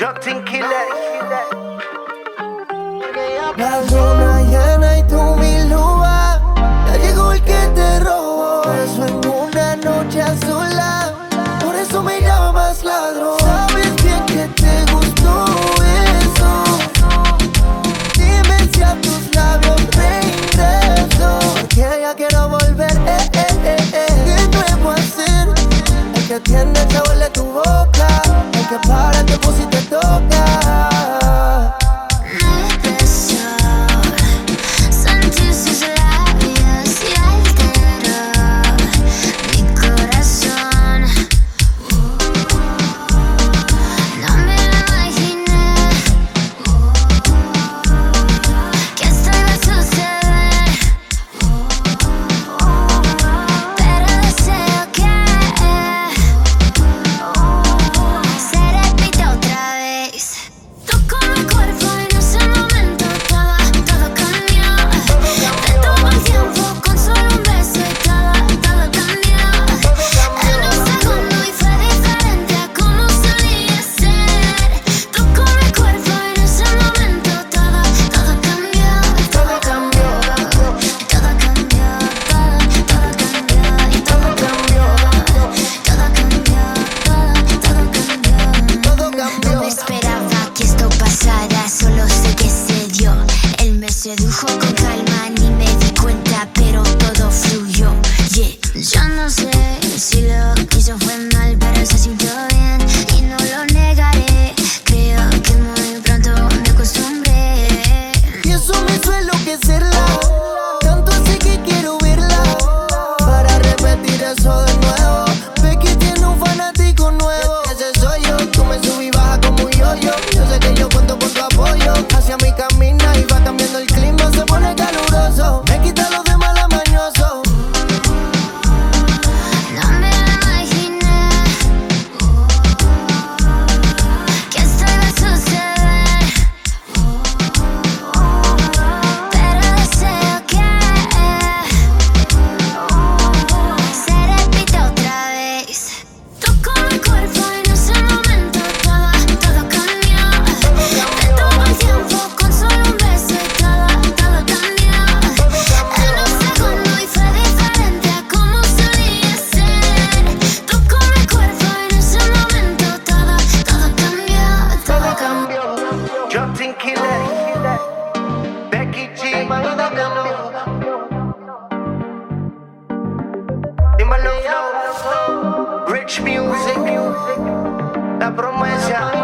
Just think he left. yourself. Justin Killer, Becky G, Dimalo Flow, Rich Music, La Promesa.